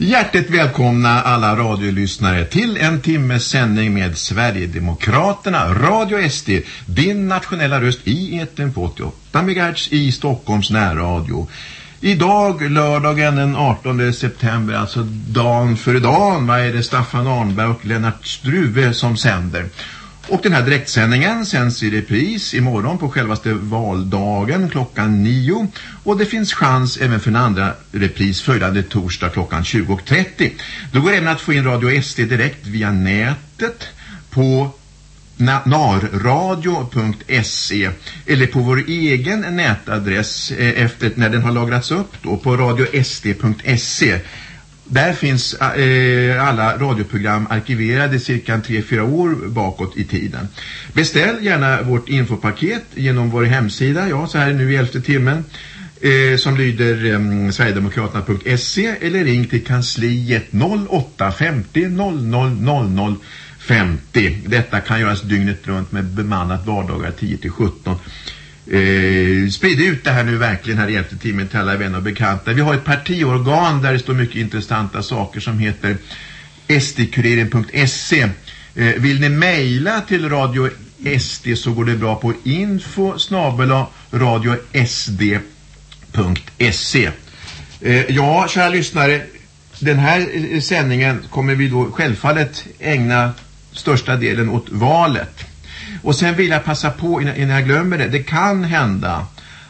Hjärtligt välkomna alla radiolyssnare till en timmes sändning med Sverigedemokraterna, Radio SD, din nationella röst i eten på 88 MHz i Stockholms närradio. Idag, lördagen den 18 september, alltså dagen före dagen, vad är det Staffan Arnberg och Lennart Struve som sänder. Och den här direktsändningen sänds i repris imorgon på självaste valdagen klockan nio. Och det finns chans även för en andra repris följande torsdag klockan 20.30. Då går det även att få in Radio SD direkt via nätet på narradio.se eller på vår egen nätadress eh, efter när den har lagrats upp då på radiosd.se där finns eh, alla radioprogram arkiverade cirka 3-4 år bakåt i tiden. Beställ gärna vårt infopaket genom vår hemsida, ja så här nu i elfte timmen, eh, som lyder eh, sverigedemokraterna.se eller ring till kansliet 0850 00 00 50. Detta kan göras dygnet runt med bemannat vardagar 10-17 eh, sprid ut det här nu verkligen här i elfte timmen till alla vänner och bekanta. Vi har ett partiorgan där det står mycket intressanta saker som heter sdkuriren.se. Eh, vill ni mejla till Radio SD så går det bra på info snabela radiosd.se. Eh, ja, kära lyssnare, den här eh, sändningen kommer vi då självfallet ägna största delen åt valet. Och sen vill jag passa på innan, innan jag glömmer det. Det kan hända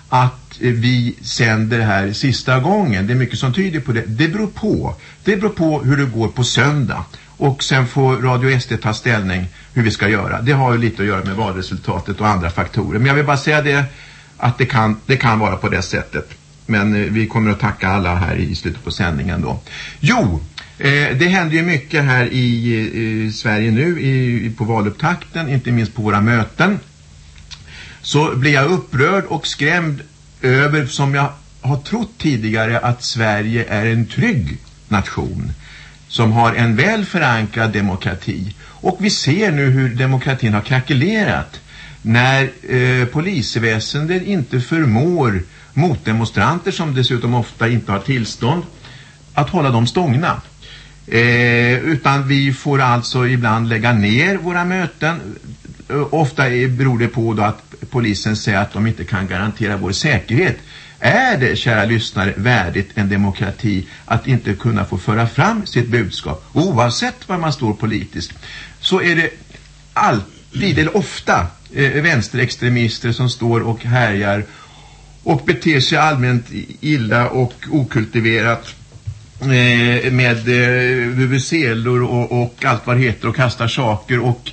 att vi sänder här sista gången. Det är mycket som tyder på det. Det beror på. Det beror på hur det går på söndag. Och sen får Radio SD ta ställning hur vi ska göra. Det har ju lite att göra med valresultatet och andra faktorer. Men jag vill bara säga det att det kan, det kan vara på det sättet. Men eh, vi kommer att tacka alla här i slutet på sändningen då. Jo, Eh, det händer ju mycket här i, eh, i Sverige nu i, på valupptakten, inte minst på våra möten. Så blir jag upprörd och skrämd över, som jag har trott tidigare, att Sverige är en trygg nation som har en väl förankrad demokrati. Och vi ser nu hur demokratin har krackelerat när eh, polisväsendet inte förmår motdemonstranter som dessutom ofta inte har tillstånd att hålla dem stångna. Eh, utan vi får alltså ibland lägga ner våra möten. Eh, ofta beror det på då att polisen säger att de inte kan garantera vår säkerhet. Är det, kära lyssnare, värdigt en demokrati att inte kunna få föra fram sitt budskap? Oavsett var man står politiskt så är det alltid eller ofta eh, vänsterextremister som står och härjar och beter sig allmänt illa och okultiverat Eh, med eh, vuvuzelor och, och allt vad det heter och kastar saker och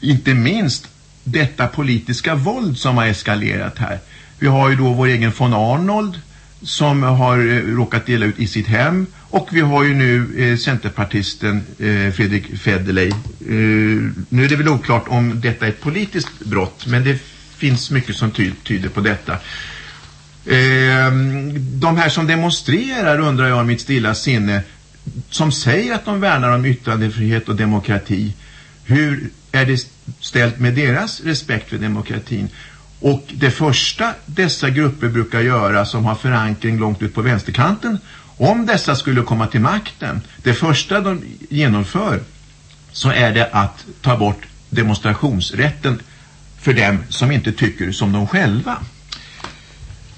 inte minst detta politiska våld som har eskalerat här. Vi har ju då vår egen von Arnold som har eh, råkat dela ut i sitt hem och vi har ju nu eh, centerpartisten eh, Fredrik Federley. Eh, nu är det väl oklart om detta är ett politiskt brott men det finns mycket som ty tyder på detta. Eh, de här som demonstrerar undrar jag i mitt stilla sinne som säger att de värnar om yttrandefrihet och demokrati. Hur är det ställt med deras respekt för demokratin? Och det första dessa grupper brukar göra som har förankring långt ut på vänsterkanten om dessa skulle komma till makten, det första de genomför så är det att ta bort demonstrationsrätten för dem som inte tycker som de själva.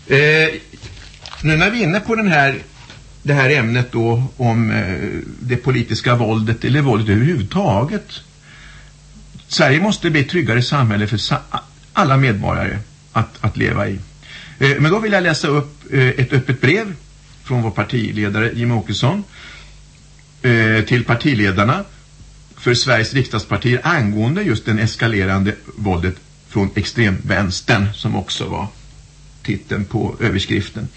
Eh, nu när vi är inne på den här, det här ämnet då om eh, det politiska våldet eller våldet överhuvudtaget. Sverige måste bli ett tryggare samhälle för sa alla medborgare att, att leva i. Eh, men då vill jag läsa upp eh, ett öppet brev från vår partiledare Jim Åkesson eh, till partiledarna för Sveriges riksdagspartier angående just den eskalerande våldet från extremvänstern som också var titeln på överskriften.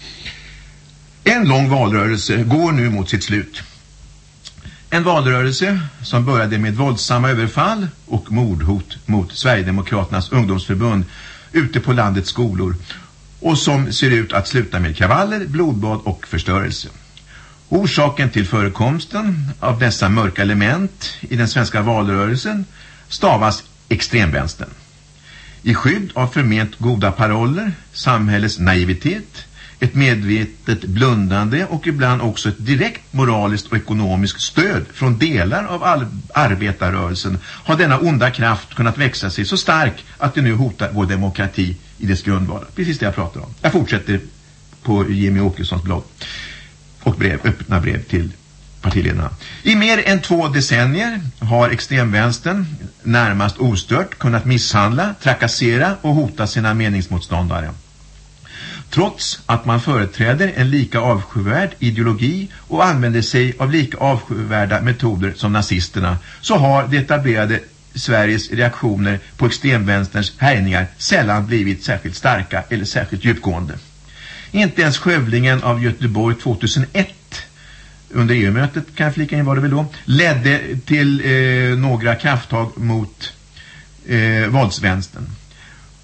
En lång valrörelse går nu mot sitt slut. En valrörelse som började med våldsamma överfall och mordhot mot Sverigedemokraternas ungdomsförbund ute på landets skolor och som ser ut att sluta med kravaller, blodbad och förstörelse. Orsaken till förekomsten av dessa mörka element i den svenska valrörelsen stavas extremvänstern. I skydd av förment goda paroller, samhällets naivitet, ett medvetet blundande och ibland också ett direkt moraliskt och ekonomiskt stöd från delar av arbetarrörelsen har denna onda kraft kunnat växa sig så stark att det nu hotar vår demokrati i dess grundvalar. Precis det jag pratar om. Jag fortsätter på Jimmy Åkessons blogg och brev, öppna brev till partiledarna. I mer än två decennier har extremvänstern närmast ostört kunnat misshandla, trakassera och hota sina meningsmotståndare. Trots att man företräder en lika avskyvärd ideologi och använder sig av lika avskyvärda metoder som nazisterna så har det etablerade Sveriges reaktioner på extremvänsterns härjningar sällan blivit särskilt starka eller särskilt djupgående. Inte ens skövlingen av Göteborg 2001 under EU-mötet kan jag flika in var det väl då ledde till eh, några krafttag mot eh, våldsvänstern.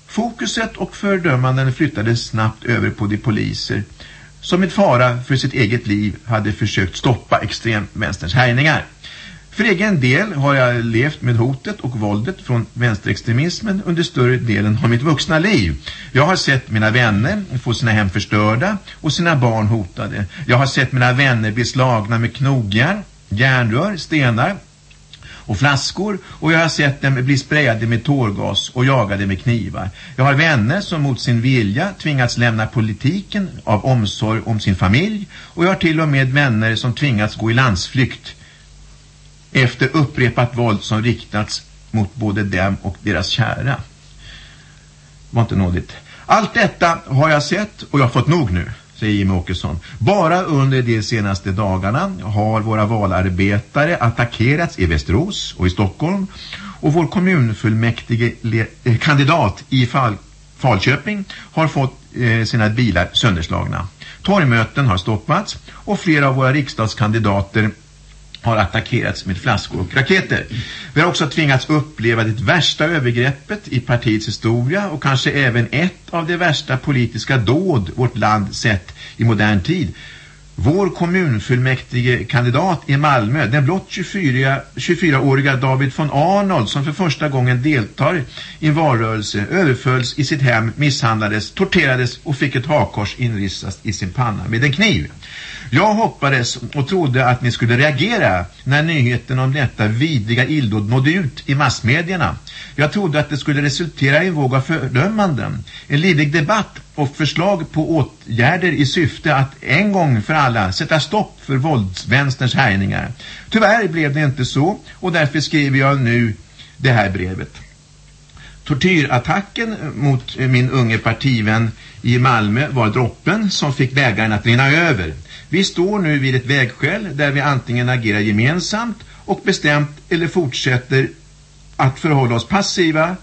Fokuset och fördömanden flyttades snabbt över på de poliser som med fara för sitt eget liv hade försökt stoppa extremvänsterns härjningar. För egen del har jag levt med hotet och våldet från vänsterextremismen under större delen av mitt vuxna liv. Jag har sett mina vänner få sina hem förstörda och sina barn hotade. Jag har sett mina vänner bli slagna med knogjärn, järnrör, stenar och flaskor och jag har sett dem bli sprayade med tårgas och jagade med knivar. Jag har vänner som mot sin vilja tvingats lämna politiken av omsorg om sin familj och jag har till och med vänner som tvingats gå i landsflykt efter upprepat våld som riktats mot både dem och deras kära. Var inte nådigt. Allt detta har jag sett och jag har fått nog nu, säger Jimmy Åkesson. Bara under de senaste dagarna har våra valarbetare attackerats i Västerås och i Stockholm och vår kommunfullmäktige eh, kandidat i Fal Falköping har fått eh, sina bilar sönderslagna. Torgmöten har stoppats och flera av våra riksdagskandidater har attackerats med flaskor och raketer. Vi har också tvingats uppleva det värsta övergreppet i partiets historia och kanske även ett av de värsta politiska dåd vårt land sett i modern tid. Vår kommunfullmäktige kandidat i Malmö, den blott 24, 24-åriga David von Arnold som för första gången deltar i en valrörelse, överfölls i sitt hem, misshandlades, torterades och fick ett hakkors inristat i sin panna med en kniv. Jag hoppades och trodde att ni skulle reagera när nyheten om detta vidriga illdåd nådde ut i massmedierna. Jag trodde att det skulle resultera i en våg av fördömanden, en livlig debatt och förslag på åtgärder i syfte att en gång för alla sätta stopp för våldsvänsterns härjningar. Tyvärr blev det inte så och därför skriver jag nu det här brevet. Tortyrattacken mot min unge partivän i Malmö var droppen som fick bägaren att rinna över. Vi står nu vid ett vägskäl där vi antingen agerar gemensamt och bestämt eller fortsätter att förhålla oss passiva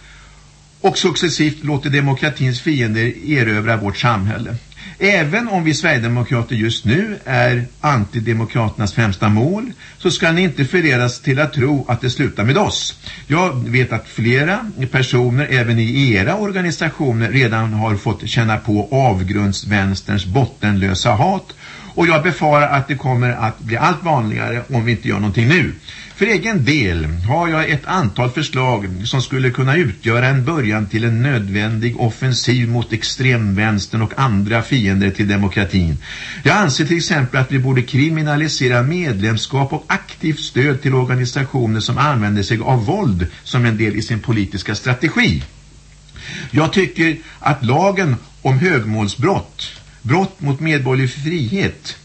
och successivt låter demokratins fiender erövra vårt samhälle. Även om vi Sverigedemokrater just nu är antidemokraternas främsta mål så ska ni inte förledas till att tro att det slutar med oss. Jag vet att flera personer även i era organisationer redan har fått känna på avgrundsvänsterns bottenlösa hat och jag befarar att det kommer att bli allt vanligare om vi inte gör någonting nu. För egen del har jag ett antal förslag som skulle kunna utgöra en början till en nödvändig offensiv mot extremvänstern och andra fiender till demokratin. Jag anser till exempel att vi borde kriminalisera medlemskap och aktivt stöd till organisationer som använder sig av våld som en del i sin politiska strategi. Jag tycker att lagen om högmålsbrott brott mot medborgerlig frihet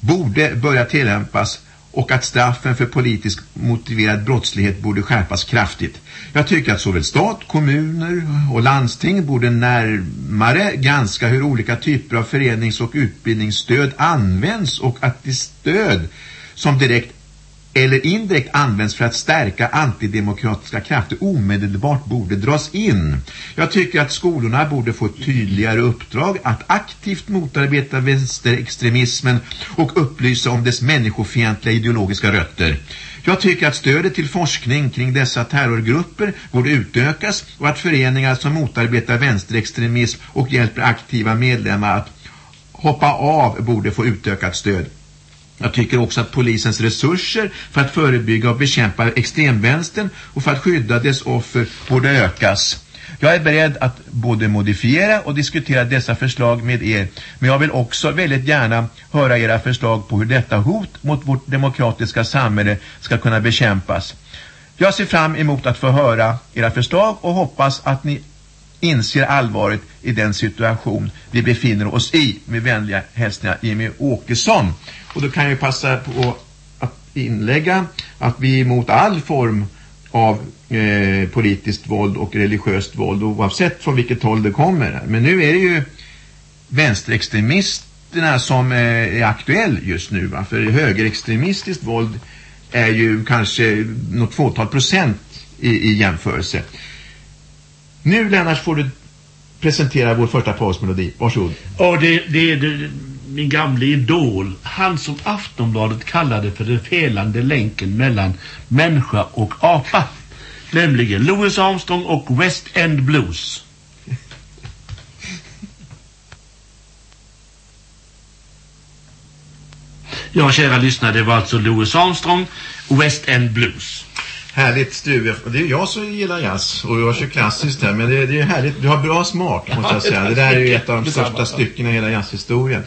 borde börja tillämpas och att straffen för politiskt motiverad brottslighet borde skärpas kraftigt. Jag tycker att såväl stat, kommuner och landsting borde närmare granska hur olika typer av förenings- och utbildningsstöd används och att det stöd som direkt eller indirekt används för att stärka antidemokratiska krafter omedelbart borde dras in. Jag tycker att skolorna borde få ett tydligare uppdrag att aktivt motarbeta vänsterextremismen och upplysa om dess människofientliga ideologiska rötter. Jag tycker att stödet till forskning kring dessa terrorgrupper borde utökas och att föreningar som motarbetar vänsterextremism och hjälper aktiva medlemmar att hoppa av borde få utökat stöd. Jag tycker också att polisens resurser för att förebygga och bekämpa extremvänstern och för att skydda dess offer borde ökas. Jag är beredd att både modifiera och diskutera dessa förslag med er. Men jag vill också väldigt gärna höra era förslag på hur detta hot mot vårt demokratiska samhälle ska kunna bekämpas. Jag ser fram emot att få höra era förslag och hoppas att ni inser allvaret i den situation vi befinner oss i. Med vänliga hälsningar Jimmy Åkesson. Och då kan jag passa på att inlägga att vi är emot all form av eh, politiskt våld och religiöst våld oavsett från vilket håll det kommer. Men nu är det ju vänsterextremisterna som eh, är aktuell just nu. Va? För högerextremistiskt våld är ju kanske något fåtal procent i, i jämförelse. Nu Lennart får du presentera vår första pausmelodi. Varsågod. Ja, det, det är det, min gamla idol. Han som Aftonbladet kallade för den felande länken mellan människa och apa. Nämligen Louis Armstrong och West End Blues. Ja, kära lyssnare, det var alltså Louis Armstrong, West End Blues. Härligt Struve. Det är jag som gillar jazz och jag kör klassiskt här. Men det, det är härligt. Du har bra smak måste jag säga. Det där är ju ett av de största styckena i hela jazzhistorien.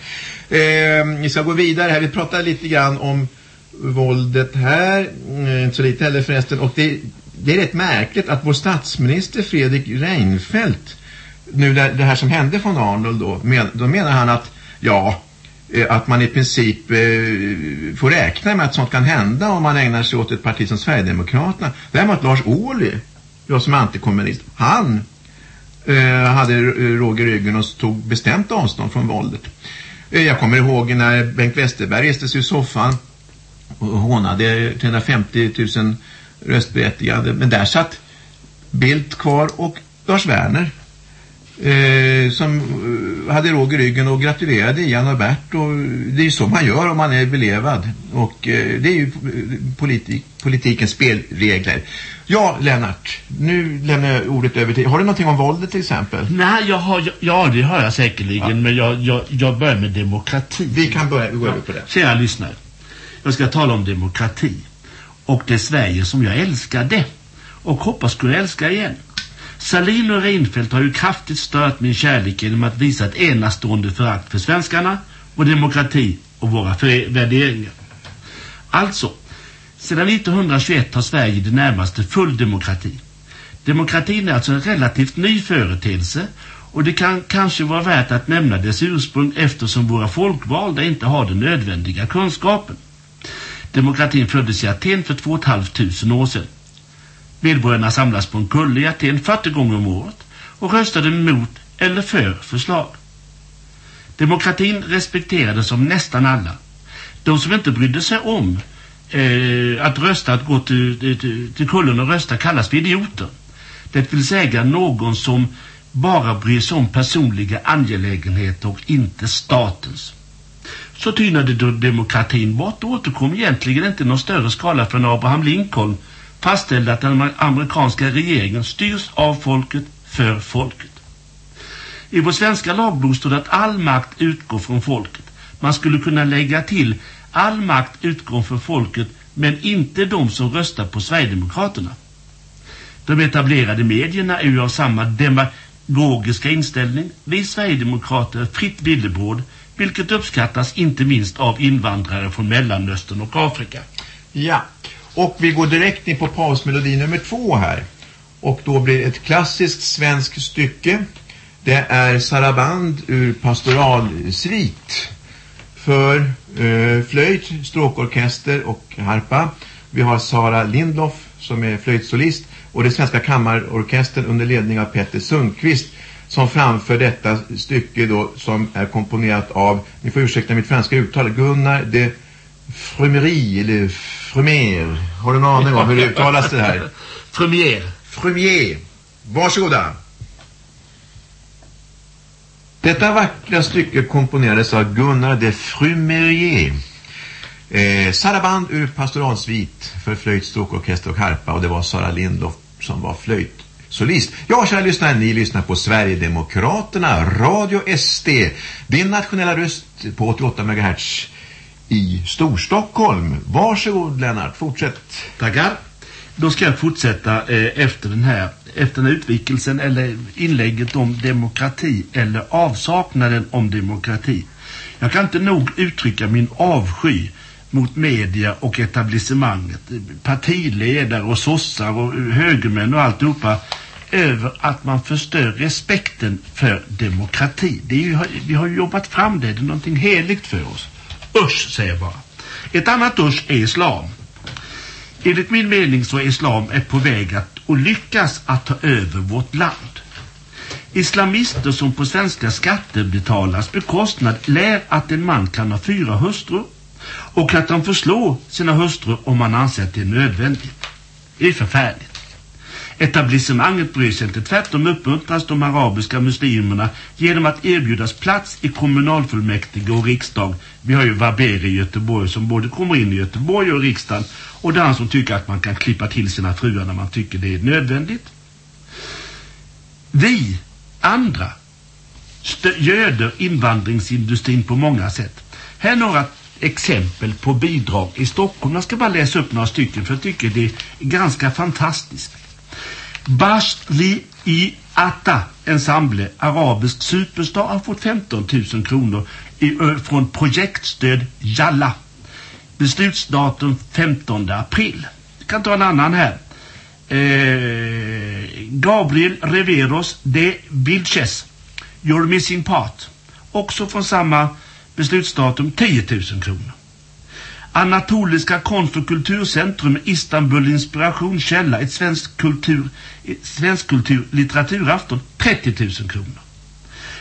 Eh, vi ska gå vidare här. Vi pratar lite grann om våldet här. Eh, inte så lite heller förresten. Och det, det är rätt märkligt att vår statsminister Fredrik Reinfeldt nu det, det här som hände från Arnold då, men, då menar han att ja, Eh, att man i princip eh, får räkna med att sånt kan hända om man ägnar sig åt ett parti som Sverigedemokraterna. Däremot Lars Ohly, jag som är antikommunist, han eh, hade råg i ryggen och tog bestämt avstånd från våldet. Eh, jag kommer ihåg när Bengt Westerberg reste sig i soffan och hånade 350 000 röstberättigade. Men där satt Bildt kvar och Lars Werner eh, som eh, hade råg i ryggen och gratulerade Ian och Bert och det är ju så man gör om man är belevad och eh, det är ju politik, politikens spelregler. Ja, Lennart, nu lämnar jag ordet över till Har du någonting om våldet till exempel? Nej, jag har, ja det har jag säkerligen, ja. men jag, jag, jag börjar med demokrati. Vi kan börja, gå över på det. Kära lyssnare, jag ska tala om demokrati och det Sverige som jag älskade och hoppas kunna älska igen. Salin och Reinfeldt har ju kraftigt stört min kärlek genom att visa ett enastående förakt för svenskarna och demokrati och våra värderingar. Alltså, sedan 1921 har Sverige det närmaste full demokrati. Demokratin är alltså en relativt ny företeelse och det kan kanske vara värt att nämna dess ursprung eftersom våra folkvalda inte har den nödvändiga kunskapen. Demokratin föddes i Aten för 2 500 år sedan. Medborgarna samlas på en kulle i Aten 40 gånger om året och röstade mot eller för förslag. Demokratin respekterades som nästan alla. De som inte brydde sig om eh, att rösta, att gå till, till, till kullen och rösta kallas för idioter. Det vill säga någon som bara bryr sig om personliga angelägenheter och inte statens. Så tynade då demokratin bort och återkom egentligen inte i någon större skala från Abraham Lincoln fastställde att den amerikanska regeringen styrs av folket för folket. I vår svenska lagbok står det att all makt utgår från folket. Man skulle kunna lägga till all makt utgår från folket men inte de som röstar på Sverigedemokraterna. De etablerade medierna är ju av samma demagogiska inställning. Vi Sverigedemokrater fritt bildebråd vilket uppskattas inte minst av invandrare från Mellanöstern och Afrika. Ja, och vi går direkt in på pausmelodi nummer två här. Och då blir ett klassiskt svenskt stycke. Det är Saraband ur pastoralsvit. För eh, flöjt, stråkorkester och harpa. Vi har Sara Lindloff som är flöjtsolist. Och det svenska kammarorkestern under ledning av Petter Sundqvist som framför detta stycke då som är komponerat av, ni får ursäkta mitt franska uttal, Gunnar de Frumerie eller Frumer. Har du någon aning om hur det uttalas det här? Frumier. Frumier. Varsågoda. Detta vackra stycke komponerades av Gunnar de Frumerier. Eh, Saraband ur pastoralsvit för flöjt, stråkorkester och harpa och det var Sara Lindlof som var flöjt solist. Ja, kära lyssnare, ni lyssnar på Sverigedemokraterna, Radio SD, din nationella röst på 88 MHz i Storstockholm. Varsågod Lennart, fortsätt. Tackar. Då ska jag fortsätta eh, efter den här efter den här utvikelsen eller inlägget om demokrati eller avsaknaden om demokrati. Jag kan inte nog uttrycka min avsky mot media och etablissemanget, partiledare och sossar och högermän och alltihopa över att man förstör respekten för demokrati. Det är ju, vi har ju jobbat fram det, det är någonting heligt för oss. Usch, säger jag bara. Ett annat usch är islam. Enligt min mening så är islam är på väg att och lyckas att ta över vårt land. Islamister som på svenska skattebetalars bekostnad lär att en man kan ha fyra hustrur och att han får slå sina hustrur om man anser att det är nödvändigt. Det är förfärligt. Etablissemanget bryr sig inte. Tvärtom uppmuntras de arabiska muslimerna genom att erbjudas plats i kommunalfullmäktige och riksdag. Vi har ju Vaber i Göteborg som både kommer in i Göteborg och riksdagen. Och det är han som tycker att man kan klippa till sina fruar när man tycker det är nödvändigt. Vi andra göder invandringsindustrin på många sätt. Här är några exempel på bidrag i Stockholm. Jag ska bara läsa upp några stycken för jag tycker det är ganska fantastiskt. Bashli i Atta ensemble, arabisk superstar, har fått 15 000 kronor i, från projektstöd Jalla. Beslutsdatum 15 april. Jag kan ta en annan här. Eh, Gabriel Reveros de Vilches, You're Missing Part. Också från samma beslutsdatum 10 000 kronor. Anatoliska konst- och kulturcentrum Istanbul Inspirationskälla ett svensk kultur, ett svensk kultur litteraturafton 30 000 kronor.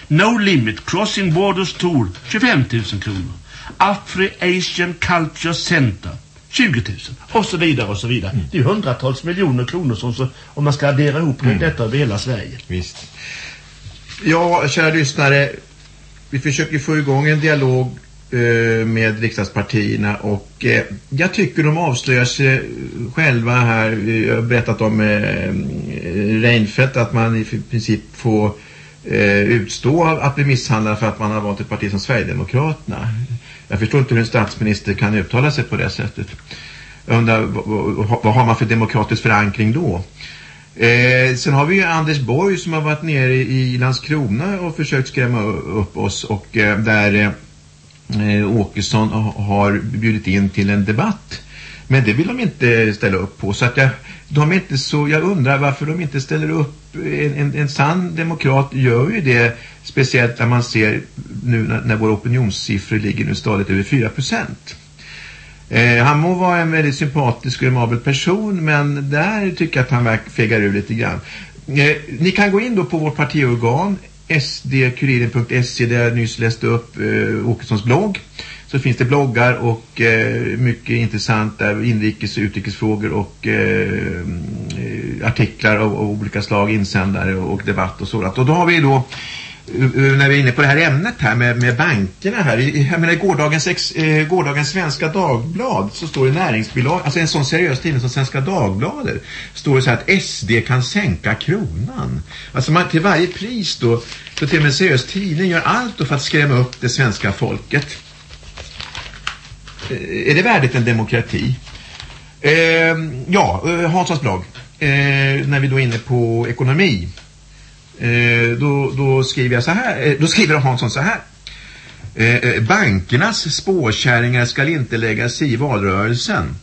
No Limit Crossing Borders Tour 25 000 kronor. Afri-Asian Culture Center 20 000 och så vidare och så vidare. Mm. Det är hundratals miljoner kronor som så, om man ska addera ihop mm. detta över hela Sverige. Visst. Ja, kära lyssnare, vi försöker få igång en dialog Eh, med riksdagspartierna och eh, jag tycker de avslöjar sig själva här. Jag har berättat om eh, Reinfeldt att man i princip får eh, utstå att bli misshandlad för att man har valt ett parti som Sverigedemokraterna. Jag förstår inte hur en statsminister kan uttala sig på det sättet. Jag undrar, vad har man för demokratisk förankring då? Eh, sen har vi ju Anders Borg som har varit nere i Landskrona och försökt skrämma upp oss och eh, där eh, eh, Åkesson har bjudit in till en debatt. Men det vill de inte ställa upp på. Så att jag, de är inte så, jag undrar varför de inte ställer upp. En, en, en sann demokrat gör ju det. Speciellt när man ser nu när, när våra opinionssiffror ligger nu stadigt över 4 procent. Eh, han må vara en väldigt sympatisk och amabel person men där tycker jag att han fegar ur lite grann. Eh, ni kan gå in då på vårt partiorgan sdkuriren.se där jag nyss läste upp eh, Åkessons blogg. Så finns det bloggar och eh, mycket intressant där inrikes- och utrikesfrågor och eh, mm, eh, artiklar av, av, olika slag, insändare och, och debatt och sådant. Och då har vi då när vi är inne på det här ämnet här med, med bankerna här. Jag menar, i gårdagens, ex, eh, gårdagens Svenska Dagblad så står det näringsbilag, alltså en sån seriös tidning som Svenska Dagbladet, står det så här att SD kan sänka kronan. Alltså man till varje pris då, så till och med en seriös tidning gör allt då för att skrämma upp det svenska folket. Eh, är det värdigt en demokrati? Eh, ja, eh, Hanssons blogg. Eh, när vi då är inne på ekonomi. Eh, då, då, skriver jag så här, eh, då skriver Hansson så här. Eh, bankernas spårkärringar ska inte lägga sig i valrörelsen.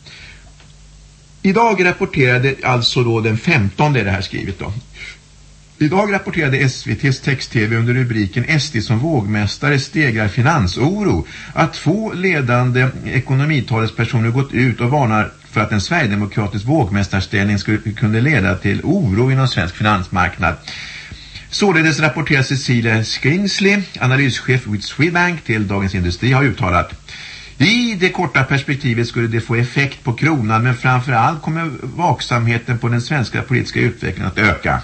Idag rapporterade alltså då den 15 är det här skrivet då. Idag rapporterade SVTs text-tv under rubriken SD som vågmästare stegrar finansoro att två ledande ekonomitalespersoner gått ut och varnar för att en sverigedemokratisk vågmästarställning skulle kunna leda till oro inom svensk finansmarknad. Således rapporterar Cecilia Skringsley, analyschef vid Swedbank till Dagens Industri har uttalat i det korta perspektivet skulle det få effekt på kronan men framförallt kommer vaksamheten på den svenska politiska utvecklingen att öka.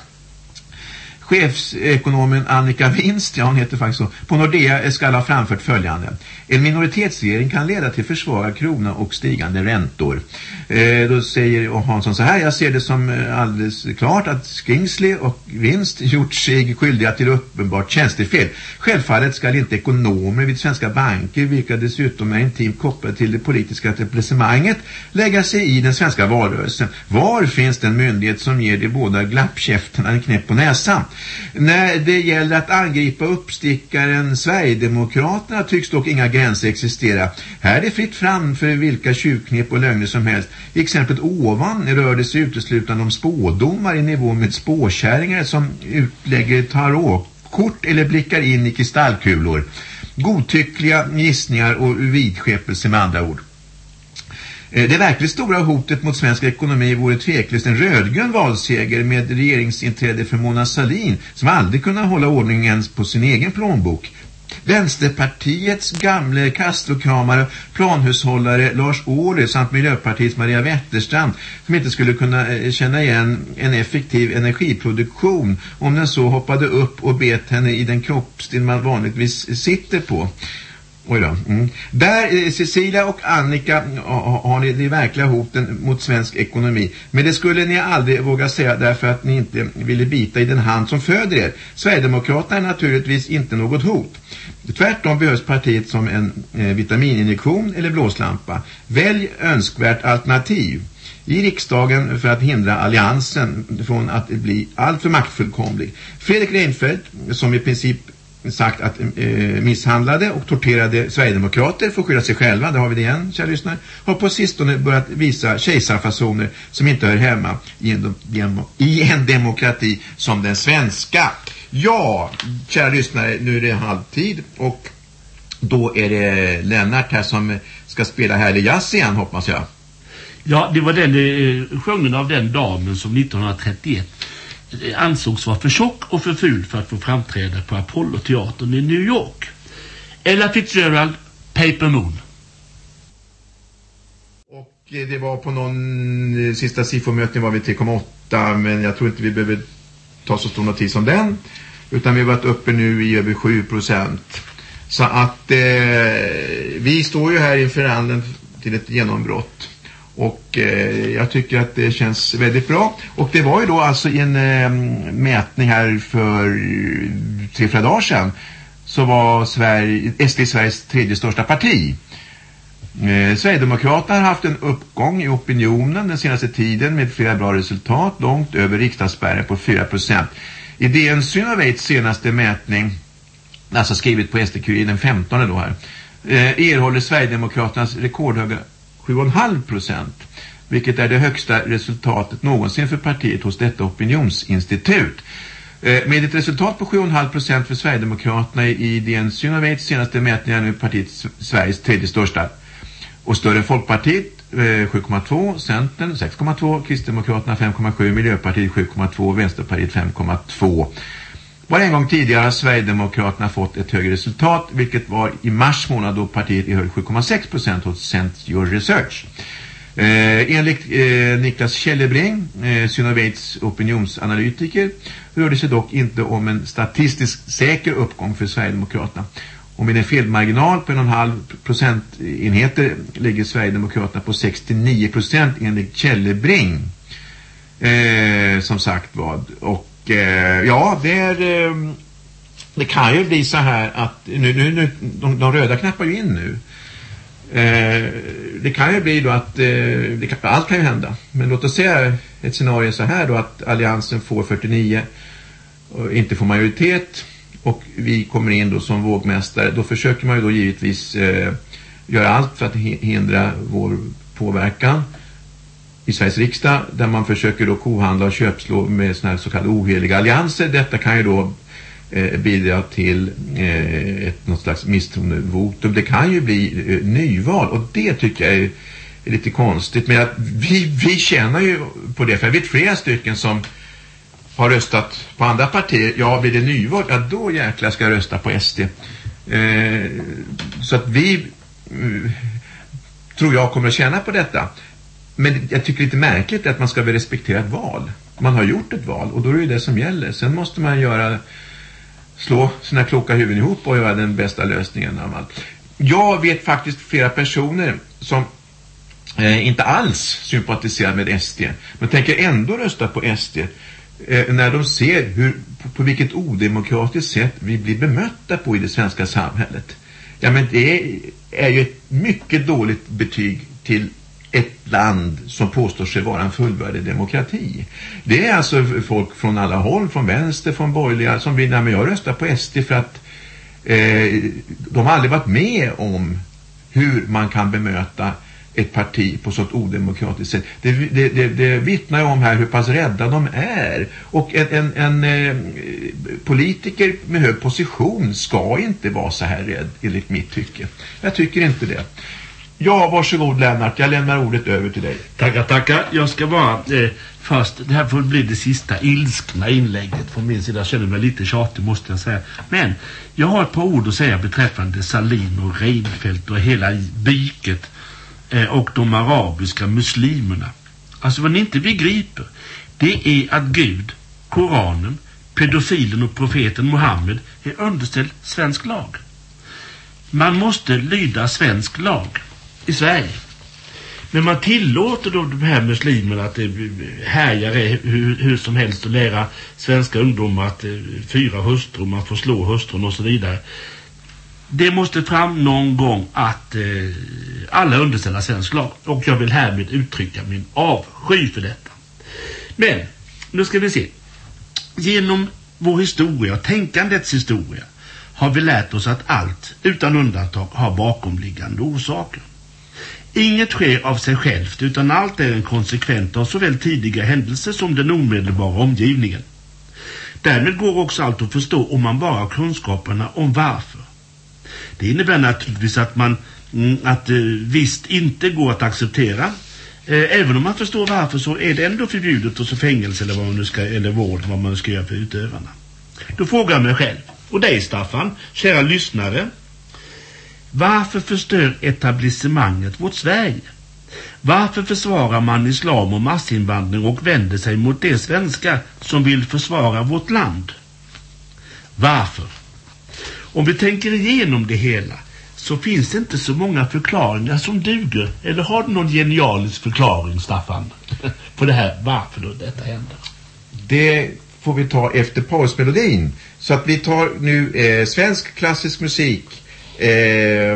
Chefsekonomen Annika Winst, ja hon heter faktiskt så, på Nordea ska ha framfört följande. En minoritetsregering kan leda till försvagad krona och stigande räntor. Eh, då säger Hansson så här, jag ser det som eh, alldeles klart att Skingsley och Winst gjort sig skyldiga till uppenbart tjänstefel. Självfallet ska inte ekonomer vid svenska banker, vilka dessutom är intimt kopplade till det politiska etablissemanget, lägga sig i den svenska valrörelsen. Var finns den myndighet som ger de båda glappkäfterna en knäpp på näsan? När det gäller att angripa uppstickaren Sverigedemokraterna tycks dock inga gränser existera. Här är det fritt fram för vilka tjuvknep och lögner som helst. I exemplet ovan rör det sig uteslutande om spådomar i nivå med spåkärringar som utlägger tarotkort eller blickar in i kristallkulor. Godtyckliga gissningar och vidskepelse med andra ord. Eh, det verkligt stora hotet mot svensk ekonomi vore tveklöst en rödgrön valseger med regeringsinträde för Mona Salin som aldrig kunnat hålla ordning ens på sin egen plånbok. Vänsterpartiets gamle kastrokramare, planhushållare Lars Ohly samt Miljöpartiets Maria Wetterstrand som inte skulle kunna eh, känna igen en effektiv energiproduktion om den så hoppade upp och bet henne i den kroppsdel man vanligtvis sitter på. Oj då. Mm. Där, eh, Cecilia och Annika eh, har ni de verkliga hoten mot svensk ekonomi. Men det skulle ni aldrig våga säga därför att ni inte ville bita i den hand som föder er. Sverigedemokraterna är naturligtvis inte något hot. Tvärtom behövs partiet som en eh, vitamininjektion eller blåslampa. Välj önskvärt alternativ i riksdagen för att hindra alliansen från att bli alltför maktfullkomlig. Fredrik Reinfeldt, som i princip sagt att eh, misshandlade och torterade Sverigedemokrater får skydda sig själva, det har vi det igen, kära lyssnare, har på sistone börjat visa kejsarfasoner som inte hör hemma i en, i en demokrati som den svenska. Ja, kära lyssnare, nu är det halvtid och då är det Lennart här som ska spela härlig jazz igen, hoppas jag. Ja, det var den eh, sjungen av den damen som 1931 ansågs vara för tjock och för ful för att få framträda på Apollo-teatern i New York. Ella Fitzgerald, Paper Moon. Och eh, det var på någon eh, sista SIFO-möten var vi 3,8 men jag tror inte vi behöver ta så stor notis om den. Utan vi har varit uppe nu i över 7 procent. Så att eh, vi står ju här inför anden till ett genombrott. Och eh, jag tycker att det känns väldigt bra. Och det var ju då alltså i en eh, mätning här för eh, tre, fyra dagar sedan så var Sverige, SD Sveriges tredje största parti. Eh, Sverigedemokraterna har haft en uppgång i opinionen den senaste tiden med flera bra resultat långt över riksdagsspärren på 4%. I DN Synovates senaste mätning, alltså skrivet på SD-kuriren den 15 då här, eh, erhåller Sverigedemokraternas rekordhöga 7,5 procent. Vilket är det högsta resultatet någonsin för partiet hos detta opinionsinstitut. Eh, med ett resultat på 7,5 procent för Sverigedemokraterna i DN Synovates senaste mätningar nu partiet Sveriges tredje största. Och större än Folkpartiet eh, 7,2, Centern 6,2, Kristdemokraterna 5,7, Miljöpartiet 7,2, Vänsterpartiet 5,2. Bara en gång tidigare har Sverigedemokraterna fått ett högre resultat vilket var i mars månad då partiet erhöll 7,6 procent hos Centur Research. Eh, enligt eh, Niklas Kjellebring, eh, Synovates opinionsanalytiker, rör det sig dock inte om en statistiskt säker uppgång för Sverigedemokraterna. Och med en felmarginal på en och en halv procentenheter ligger Sverigedemokraterna på 69 procent enligt Kjellebring. Eh, som sagt vad. Och eh, ja, det är... Eh, det kan ju bli så här att nu, nu, nu de, de röda knappar ju in nu. Eh, det kan ju bli då att eh, kan, allt kan ju hända. Men låt oss se ett scenario så här då att alliansen får 49 och inte får majoritet och vi kommer in då som vågmästare. Då försöker man ju då givetvis eh, göra allt för att hindra vår påverkan i Sveriges riksdag där man försöker då kohandla och köpslå med såna här så kallade oheliga allianser. Detta kan ju då eh, bidra till eh, ett, något slags misstroendevotum. Det kan ju bli eh, nyval och det tycker jag är, är lite konstigt. Men att vi, vi tjänar ju på det, för jag vet flera stycken som har röstat på andra partier. Ja, blir det nyval? Ja, då jäklar ska jag rösta på SD. Eh, så att vi mm, tror jag kommer att tjäna på detta men jag tycker det är lite märkligt att man ska väl respektera ett val. Man har gjort ett val och då är det det som gäller. Sen måste man göra slå sina kloka huvuden ihop och göra den bästa lösningen av allt. Jag vet faktiskt flera personer som eh, inte alls sympatiserar med SD men tänker ändå rösta på SD eh, när de ser hur, på, på vilket odemokratiskt sätt vi blir bemötta på i det svenska samhället. Ja men det är, är ju ett mycket dåligt betyg till ett land som påstår sig vara en fullvärdig demokrati. Det är alltså folk från alla håll, från vänster, från borgerliga som vill, nej men jag röstar på SD för att eh, de har aldrig varit med om hur man kan bemöta ett parti på sådant odemokratiskt sätt. Det, det, det, det vittnar ju om här hur pass rädda de är. Och en, en, en eh, politiker med hög position ska inte vara så här rädd enligt mitt tycke. Jag tycker inte det. Ja, varsågod Lennart. Jag lämnar ordet över till dig. Tackar, tackar. Jag ska bara eh, först, det här får bli det sista ilskna inlägget från min sida. Jag känner mig lite tjatig måste jag säga. Men jag har ett par ord att säga beträffande Salin och Reinfeldt och hela byket eh, och de arabiska muslimerna. Alltså vad ni inte begriper, det är att Gud, Koranen, pedofilen och profeten Mohammed är underställd svensk lag. Man måste lyda svensk lag i Sverige. Men man tillåter då de här muslimerna att eh, härja hur, hur som helst och lära svenska ungdomar att eh, fyra hustrur, man får slå hustrun och så vidare. Det måste fram någon gång att eh, alla underställer svensk lag. Och jag vill härmed uttrycka min avsky för detta. Men, nu ska vi se. Genom vår historia, och tänkandets historia, har vi lärt oss att allt, utan undantag, har bakomliggande orsaker. Inget sker av sig självt utan allt är en konsekvent av såväl tidiga händelser som den omedelbara omgivningen. Därmed går också allt att förstå om man bara har kunskaperna om varför. Det innebär naturligtvis att man mm, att eh, visst inte går att acceptera. Eh, även om man förstår varför så är det ändå förbjudet och så fängelse eller vad man nu ska eller vård vad man ska göra för utövarna. Då frågar jag mig själv och dig Staffan, kära lyssnare varför förstör etablissemanget vårt Sverige? Varför försvarar man islam och massinvandring och vänder sig mot de svenskar som vill försvara vårt land? Varför? Om vi tänker igenom det hela så finns det inte så många förklaringar som duger. Eller har du någon genialisk förklaring, Staffan, på det här, varför då detta händer? Det får vi ta efter pausmelodin. Så att vi tar nu eh, svensk klassisk musik Eh,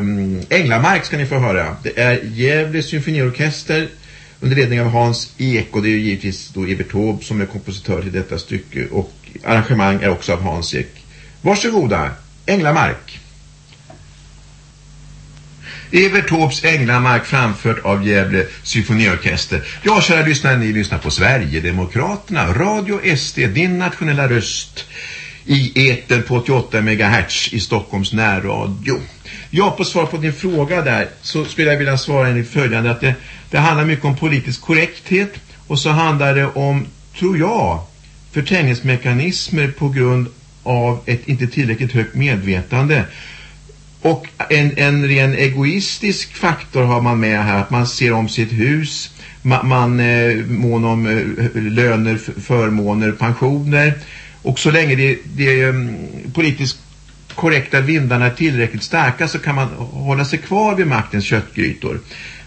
Änglamark ska ni få höra. Det är Gävle symfoniorkester under ledning av Hans Ek och det är ju givetvis då Evert Taube som är kompositör till detta stycke och arrangemang är också av Hans Ek. Varsågoda, Änglamark. Evert Taubes Änglamark framfört av Gävle symfoniorkester. Ja, kära lyssnare, ni lyssnar på Sverigedemokraterna, Radio SD, din nationella röst i eter på 88 MHz i Stockholms närradio. Ja, på svar på din fråga där så skulle jag vilja svara enligt följande att det, det handlar mycket om politisk korrekthet och så handlar det om, tror jag, förträngningsmekanismer på grund av ett inte tillräckligt högt medvetande. Och en, en ren egoistisk faktor har man med här, att man ser om sitt hus, man, man eh, mån om eh, löner, förmåner, pensioner och så länge det, det ehm, politiskt korrekta vindarna är tillräckligt starka så kan man hålla sig kvar vid maktens köttgrytor.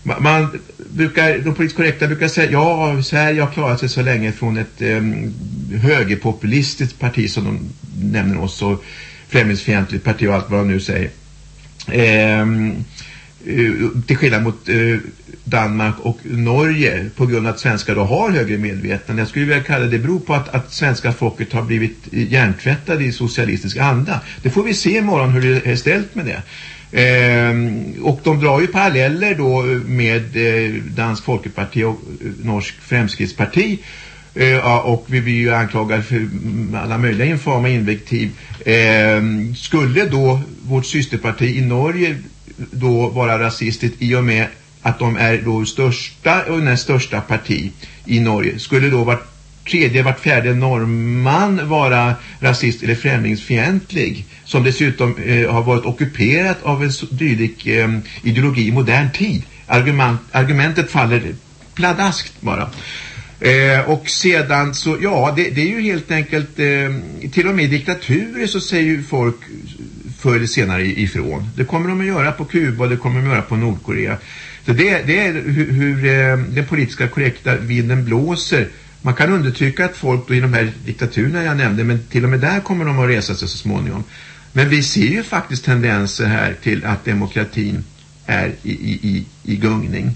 Man, brukar, de politiskt korrekta brukar säga ja, Sverige har klarat sig så länge från ett eh, högerpopulistiskt parti som de nämner oss och främlingsfientligt parti och allt vad de nu säger. Eh, Eh, till skillnad mot eh, Danmark och Norge på grund av att svenskar då har högre medvetande. Jag skulle vilja kalla det beror på att, att svenska folket har blivit hjärntvättade i socialistisk anda. Det får vi se imorgon hur det är ställt med det. Ehm, och de drar ju paralleller då med eh, Dansk Folkeparti och eh, Norsk Fremskrittsparti eh, och vi blir ju anklagade för alla möjliga informa invektiv. Ehm, skulle då vårt systerparti i Norge då vara rasistiskt i och med att de är då största och näst största parti i Norge. Skulle då vart tredje, vart fjärde norrman vara rasist eller främlingsfientlig som dessutom eh, har varit ockuperat av en dylik eh, ideologi i modern tid. Argument, argumentet faller Pladaskt bara. Eh, och sedan så, ja, det, det är ju helt enkelt, eh, till och med i diktaturer så säger ju folk förr eller senare ifrån. Det kommer de att göra på Kuba och det kommer de att göra på Nordkorea. Så det, det är hur, eh, hur den politiska korrekta vinden blåser. Man kan undertrycka att folk då i de här diktaturerna jag nämnde, men till och med där kommer de att resa sig så småningom. Men vi ser ju faktiskt tendenser här till att demokratin är i, i, i gungning.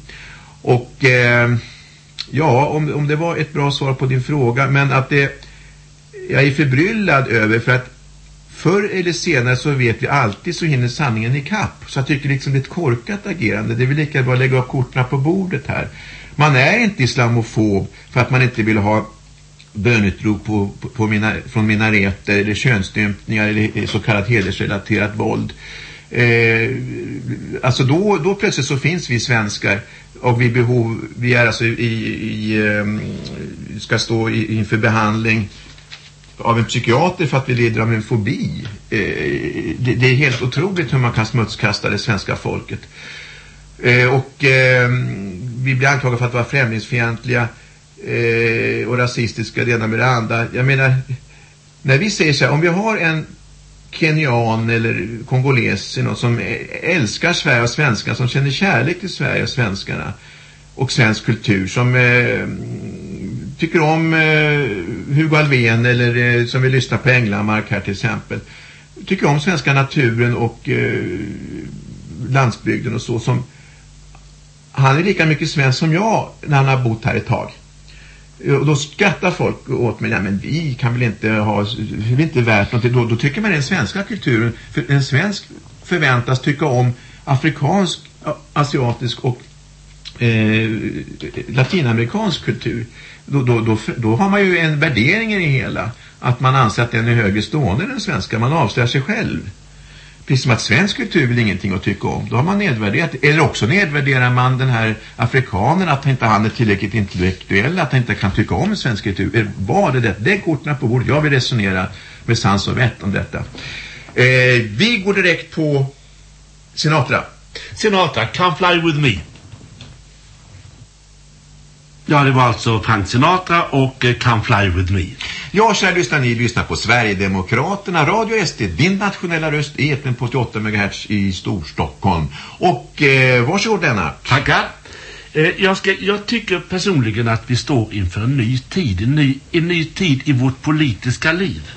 Och eh, ja, om, om det var ett bra svar på din fråga, men att det jag är förbryllad över för att förr eller senare så vet vi alltid så hinner sanningen i kapp. Så jag tycker liksom det är ett korkat agerande. Det är väl lika bra att lägga upp korten på bordet här. Man är inte islamofob för att man inte vill ha bönutrop på, på, på mina, från minareter eller könsstympningar eller så kallat hedersrelaterat våld. Eh, alltså då, då plötsligt så finns vi svenskar och vi behov, vi är alltså i, i i eh, ska stå i, inför behandling av en psykiater för att vi lider av en fobi. Eh, det, det, är helt otroligt hur man kan smutskasta det svenska folket. Eh, och eh, vi blir anklagade för att vara främlingsfientliga eh, och rasistiska det ena med det andra. Jag menar, när vi säger så här, om vi har en kenyan eller kongoles som älskar Sverige och svenskar, som känner kärlek till Sverige och svenskarna och svensk kultur, som eh, tycker om eh, Hugo Alvén eller eh, som vill lyssna på Änglamark här till exempel, tycker om svenska naturen och eh, landsbygden och så som han är lika mycket svensk som jag när han har bott här ett tag. Eh, och då skrattar folk åt mig, nej men vi kan väl inte ha, vi är inte värt någonting. Då, då tycker man den svenska kulturen, för en svensk förväntas tycka om afrikansk, asiatisk och eh, latinamerikansk kultur. Då, då, då, då har man ju en värdering i det hela. Att man anser att den är högre stående än den svenska. Man avslöjar sig själv. Precis som att svensk kultur är ingenting att tycka om. Då har man nedvärderat. Eller också nedvärderar man den här afrikanen att inte han är tillräckligt intellektuell. Att han inte kan tycka om svensk kultur. Vad är det? Det är korten på bordet. Jag vill resonera med sans och vett om detta. Eh, vi går direkt på Sinatra. Sinatra, Come Fly With Me. Ja, det var alltså Frank Sinatra och uh, Come Fly With Me. Ja, kära lyssnare, ni lyssnar på Sverigedemokraterna, Radio SD, din nationella röst, eten på 88 MHz i Storstockholm. Och eh, varsågod Lennart. Tackar. Eh, jag, ska, jag tycker personligen att vi står inför en ny tid, en ny, en ny tid i vårt politiska liv.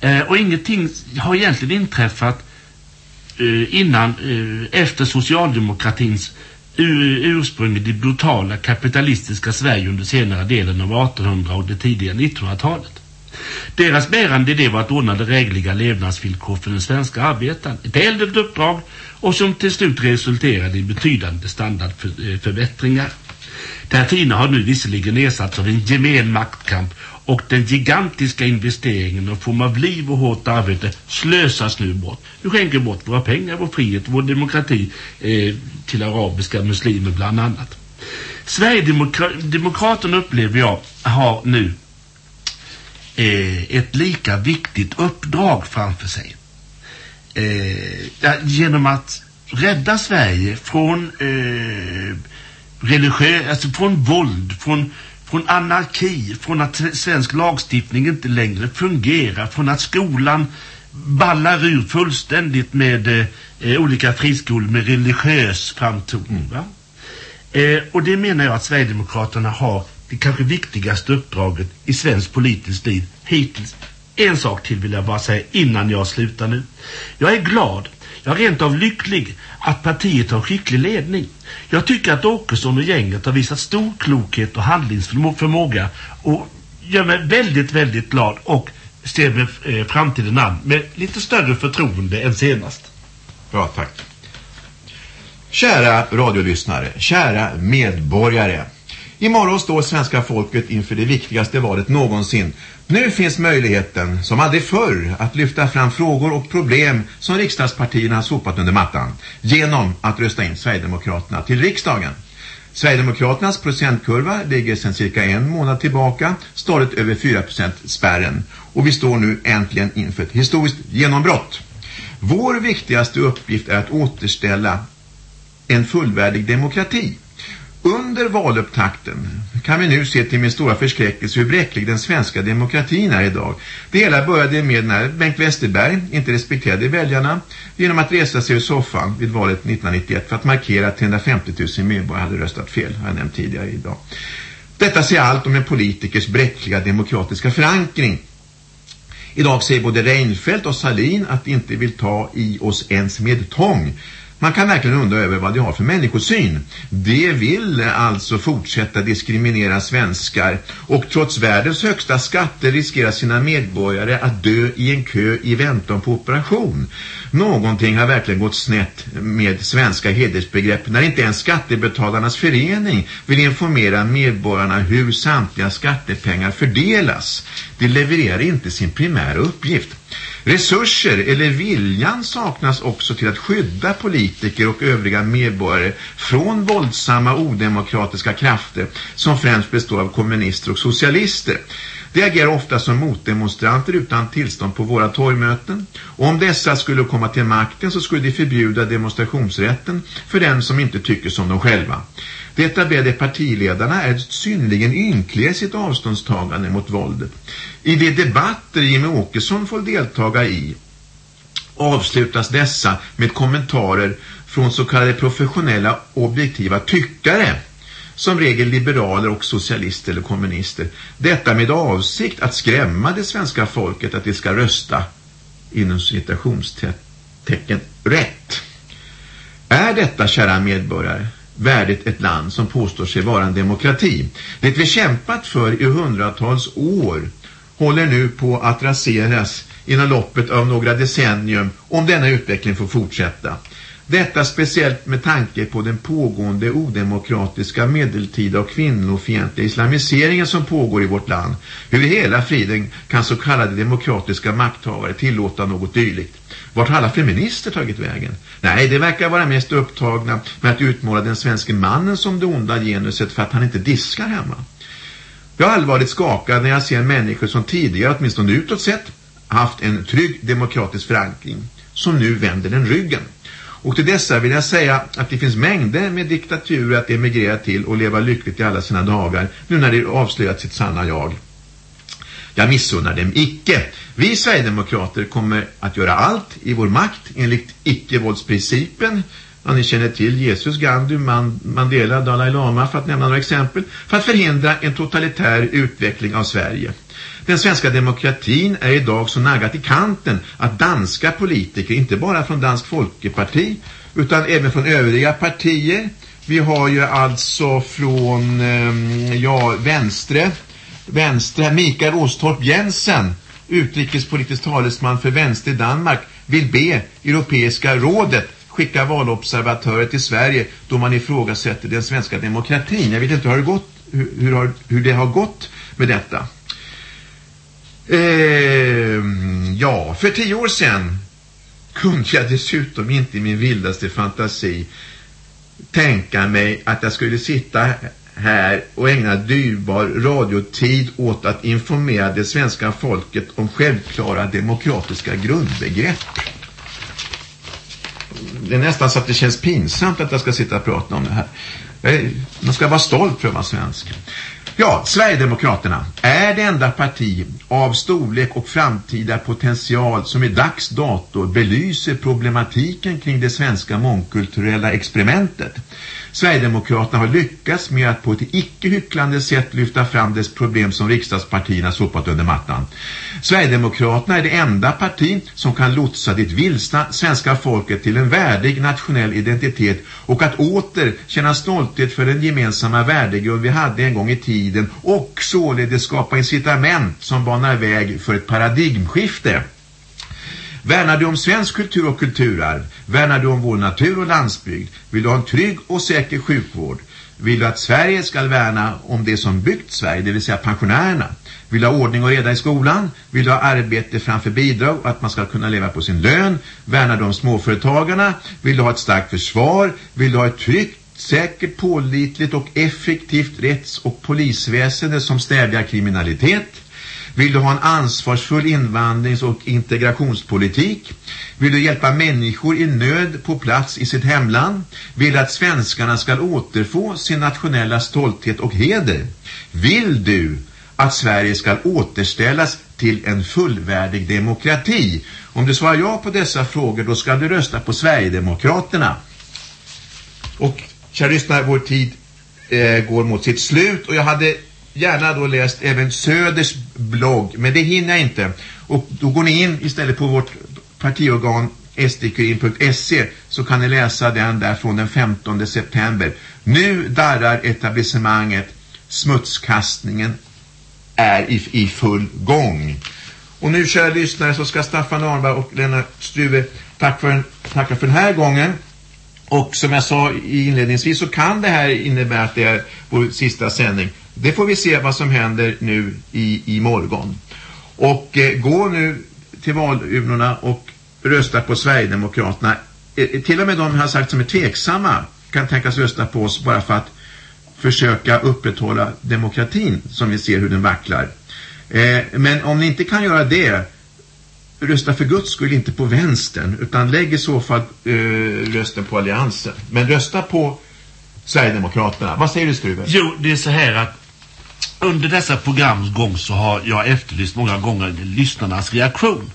Eh, och ingenting har egentligen inträffat eh, innan, eh, efter socialdemokratins ursprung i det brutala kapitalistiska Sverige under senare delen av 1800 och det tidiga 1900-talet. Deras bärande idé var att ordna det regliga levnadsvillkor för den svenska arbetaren. Ett äldre uppdrag och som till slut resulterade i betydande standardförbättringar. Det här fina har nu visserligen ersatts av en gemen maktkamp och den gigantiska investeringen och form av liv och hårt arbete slösas nu bort. Vi skänker bort våra pengar, vår frihet, vår demokrati eh, till arabiska muslimer bland annat. Sverigedemokraterna upplever jag har nu eh, ett lika viktigt uppdrag framför sig. Eh, genom att rädda Sverige från eh, religiö, alltså från våld, från från anarki, från att svensk lagstiftning inte längre fungerar, från att skolan ballar ur fullständigt med eh, olika friskolor med religiös framtoning. Va? Eh, och det menar jag att Sverigedemokraterna har det kanske viktigaste uppdraget i svensk politisk liv hittills. En sak till vill jag bara säga innan jag slutar nu. Jag är glad jag är rent av lycklig att partiet har skicklig ledning. Jag tycker att Åkesson och gänget har visat stor klokhet och handlingsförmåga och gör mig väldigt, väldigt glad och ser med eh, framtiden an med lite större förtroende än senast. Bra, tack. Kära radiolyssnare, kära medborgare. Imorgon står svenska folket inför det viktigaste valet någonsin. Nu finns möjligheten, som aldrig förr, att lyfta fram frågor och problem som riksdagspartierna har sopat under mattan genom att rösta in Sverigedemokraterna till riksdagen. Sverigedemokraternas procentkurva ligger sedan cirka en månad tillbaka stadigt över 4% spärren och vi står nu äntligen inför ett historiskt genombrott. Vår viktigaste uppgift är att återställa en fullvärdig demokrati under valupptakten kan vi nu se till min stora förskräckelse hur bräcklig den svenska demokratin är idag. Det hela började med när Bengt Westerberg inte respekterade väljarna genom att resa sig ur soffan vid valet 1991 för att markera att 350 000 medborgare hade röstat fel, har jag nämnt tidigare idag. Detta säger allt om en politikers bräckliga demokratiska förankring. Idag säger både Reinfeldt och Salin att de inte vill ta i oss ens med tång. Man kan verkligen undra över vad de har för människosyn. De vill alltså fortsätta diskriminera svenskar och trots världens högsta skatter riskerar sina medborgare att dö i en kö i väntan på operation. Någonting har verkligen gått snett med svenska hedersbegrepp när inte ens skattebetalarnas förening vill informera medborgarna hur samtliga skattepengar fördelas. De levererar inte sin primära uppgift. Resurser eller viljan saknas också till att skydda politiker och övriga medborgare från våldsamma odemokratiska krafter som främst består av kommunister och socialister. De agerar ofta som motdemonstranter utan tillstånd på våra torgmöten. Och om dessa skulle komma till makten så skulle de förbjuda demonstrationsrätten för den som inte tycker som de själva. De etablerade partiledarna är synnerligen ynkliga i sitt avståndstagande mot våldet. I de debatter Jimmy Åkesson får deltaga i avslutas dessa med kommentarer från så kallade professionella objektiva tyckare som regel liberaler och socialister eller kommunister. Detta med avsikt att skrämma det svenska folket att det ska rösta inom citationstecken rätt. Är detta, kära medborgare, värdigt ett land som påstår sig vara en demokrati? Det vi kämpat för i hundratals år håller nu på att raseras inom loppet av några decennium om denna utveckling får fortsätta. Detta speciellt med tanke på den pågående odemokratiska medeltida och kvinnofientliga islamiseringen som pågår i vårt land. Hur i hela friden kan så kallade demokratiska makthavare tillåta något dylikt? Vart har alla feminister tagit vägen? Nej, det verkar vara mest upptagna med att utmåla den svenska mannen som det onda genuset för att han inte diskar hemma. Jag är allvarligt skakad när jag ser människor som tidigare, åtminstone utåt sett, haft en trygg demokratisk förankring, som nu vänder den ryggen. Och till dessa vill jag säga att det finns mängder med diktaturer att emigrera till och leva lyckligt i alla sina dagar, nu när de avslöjat sitt sanna jag. Jag missunnar dem icke. Vi Sverigedemokrater kommer att göra allt i vår makt enligt icke-våldsprincipen Ja, ni känner till Jesus, Gandhi, Mandela, Dalai Lama för att nämna några exempel, för att förhindra en totalitär utveckling av Sverige. Den svenska demokratin är idag så naggat i kanten att danska politiker, inte bara från Dansk Folkeparti, utan även från övriga partier, vi har ju alltså från ehm, ja, vänstre, vänstre Mikael Åstorp Jensen, utrikespolitisk talesman för vänster i Danmark, vill be Europeiska rådet skicka valobservatörer till Sverige då man ifrågasätter den svenska demokratin. Jag vet inte hur det, gått, hur, hur, har, hur det har gått med detta. Eh, ja, för tio år sedan kunde jag dessutom inte i min vildaste fantasi tänka mig att jag skulle sitta här och ägna dyrbar radiotid åt att informera det svenska folket om självklara demokratiska grundbegrepp det är nästan så att det känns pinsamt att jag ska sitta och prata om det här. Man ska vara stolt för att vara svensk. Ja, Sverigedemokraterna är det enda parti av storlek och framtida potential som i dags dator belyser problematiken kring det svenska mångkulturella experimentet. Sverigedemokraterna har lyckats med att på ett icke-hycklande sätt lyfta fram dess problem som riksdagspartierna sopat under mattan. Sverigedemokraterna är det enda parti som kan lotsa det vilsna svenska folket till en värdig nationell identitet och att åter känna stolthet för den gemensamma värdegrund vi hade en gång i tiden och således skapa incitament som banar väg för ett paradigmskifte. Värnar du om svensk kultur och kulturarv? Värnar du om vår natur och landsbygd? Vill du ha en trygg och säker sjukvård? Vill du att Sverige ska värna om det som byggt Sverige, det vill säga pensionärerna? Vill du ha ordning och reda i skolan? Vill du ha arbete framför bidrag och att man ska kunna leva på sin lön? Värnar du om småföretagarna? Vill du ha ett starkt försvar? Vill du ha ett tryggt, säkert, pålitligt och effektivt rätts- och polisväsende som stävjar kriminalitet? Vill du ha en ansvarsfull invandrings- och integrationspolitik? Vill du hjälpa människor i nöd på plats i sitt hemland? Vill du att svenskarna ska återfå sin nationella stolthet och heder? Vill du att Sverige ska återställas till en fullvärdig demokrati? Om du svarar ja på dessa frågor då ska du rösta på Sverigedemokraterna. Och kära lyssnare, vår tid eh, går mot sitt slut och jag hade gärna då läst även Söders blogg, men det hinner jag inte. Och då går ni in istället på vårt partiorgan sdkurin.se så kan ni läsa den där från den 15 september. Nu darrar etablissemanget, smutskastningen är i, i full gång. Och nu kära lyssnare så ska Staffan Arnberg och Lennart Struve tack för, tacka för den här gången. Och som jag sa inledningsvis så kan det här innebära att det är vår sista sändning. Det får vi se vad som händer nu i, i morgon. Och eh, gå nu till valurnorna och rösta på Sverigedemokraterna. Eh, eh till och med de har sagt som är tveksamma kan tänkas rösta på oss bara för att försöka upprätthålla demokratin som vi ser hur den vacklar. Eh, men om ni inte kan göra det rösta för Guds skull inte på vänstern utan lägg i så fall eh, rösten på alliansen. Men rösta på Sverigedemokraterna. Vad säger du Struve? Jo, det är så här att under dessa programs gång så har jag efterlyst många gånger lyssnarnas reaktion.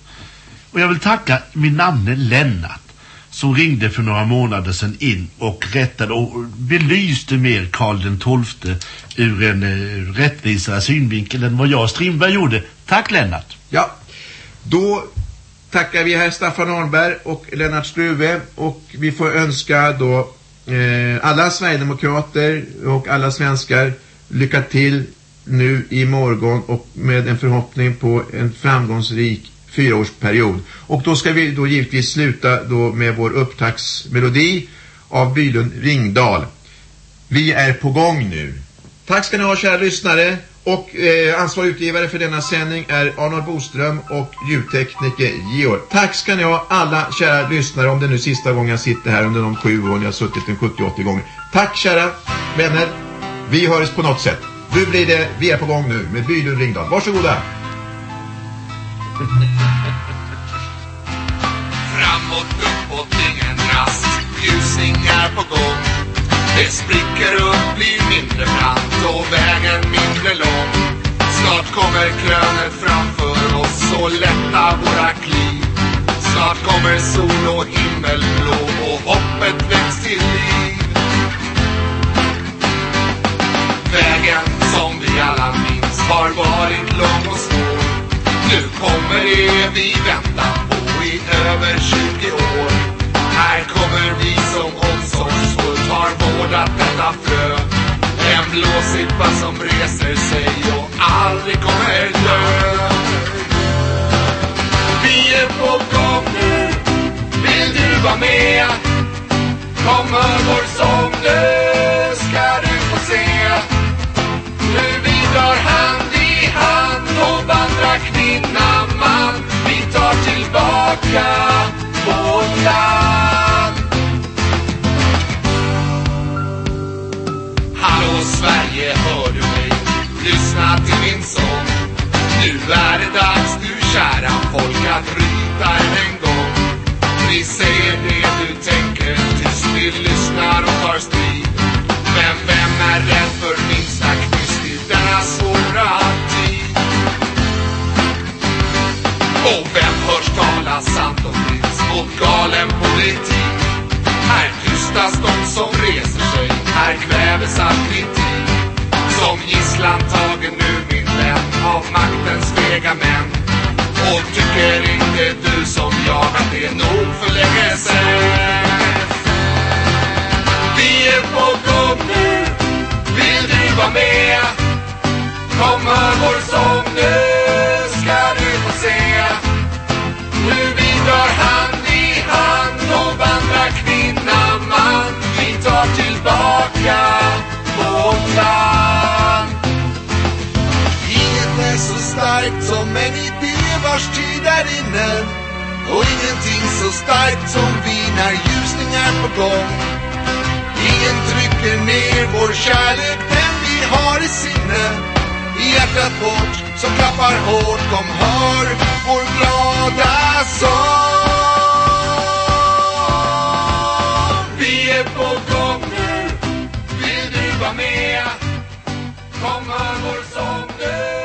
Och jag vill tacka min namne Lennart som ringde för några månader sedan in och rättade och belyste mer Karl den XII ur en uh, rättvisare synvinkel än vad jag och Strindberg gjorde. Tack Lennart! Ja, då tackar vi här Staffan Arnberg och Lennart Struve och vi får önska då eh, alla Sverigedemokrater och alla svenskar lycka till nu i morgon och med en förhoppning på en framgångsrik fyraårsperiod. Och då ska vi då givetvis sluta då med vår upptaktsmelodi av Bylund Ringdal. Vi är på gång nu. Tack ska ni ha kära lyssnare. Och eh, ansvarig utgivare för denna sändning är Arnold Boström och ljudtekniker Georg. Tack ska ni ha alla kära lyssnare om det nu sista gången jag sitter här under de sju åren jag har suttit en 70-80 gånger. Tack kära vänner. Vi hörs på något sätt. Nu blir det, vi är på gång nu med Bylund Ringdal. Varsågoda. Framåt, uppåt, ingen rast. Ljusning är på gång. Det spricker upp, blir mindre brant och vägen mindre lång. Snart kommer krönet framför oss och lätta våra kliv. Snart kommer sol och himmel blå och hoppet väcks till liv. Har varit lång och svår nu kommer det vi väntar på i över 20 år. Här kommer vi som omsorgsfullt har vårdat detta frö. En blåsippa som reser sig och aldrig kommer dö. Vi är på gång nu, vill du vara med? Kommer vår sång nu, ska du få se. Nu vi drar här hand och kvinna man. Vi tar tillbaka vårt land. Hallå Sverige, hör du mig? Lyssna till min sång. Nu är det dags du kära folk att ryta än en gång. Vi säger det du tänker, tyst vi lyssnar och tar strid. Men vem är rädd för minsta kniv? Och vem hörs tala sant och fritt mot galen politik? Här tystas de som reser sig, här kväves all kritik. Som gisslan tagen nu min vän av maktens fega män. Och tycker inte du som jag att det är nog för länge sen? Vi är på gång nu, vill du vara med? Kom hör vår sång nu, tillbaka vårt land. Inget är så starkt som en idé vars tid är inne. Och ingenting så starkt som vi när ljusning är på gång. Ingen trycker ner vår kärlek, den vi har i sinne. I hjärtat vårt som klappar hårt, kom hör vår glada sång. Kommer vår sång nu.